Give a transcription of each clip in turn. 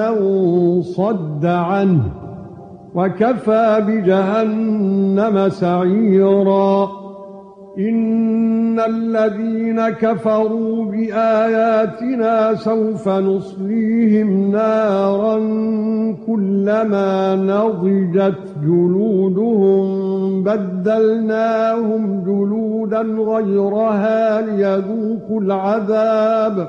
من صد عنه وكفى بجهنم سعيرا ان الذين كفروا باياتنا سوف نصليهم نارا كلما نضجت جلودهم بدلناهم جلودا غيرها ليذوقوا العذاب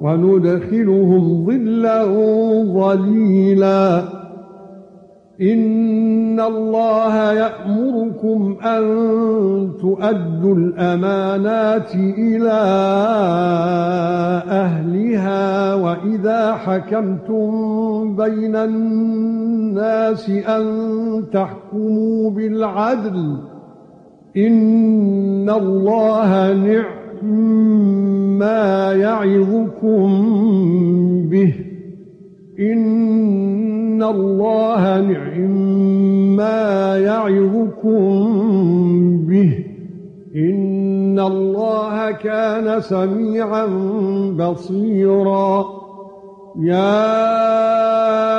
وندخلهم ظلا ظليلا. إن الله يأمركم أن تؤدوا الأمانات إلى أهلها وإذا حكمتم بين الناس أن تحكموا بالعدل. إن الله نعم ما يعظكم به. إن الله نعم ما يعظكم به. إن الله كان سميعا بصيرا. يا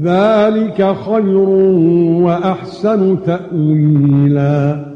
ذَلِكَ خَيْرٌ وَأَحْسَنُ تَأْوِيلًا.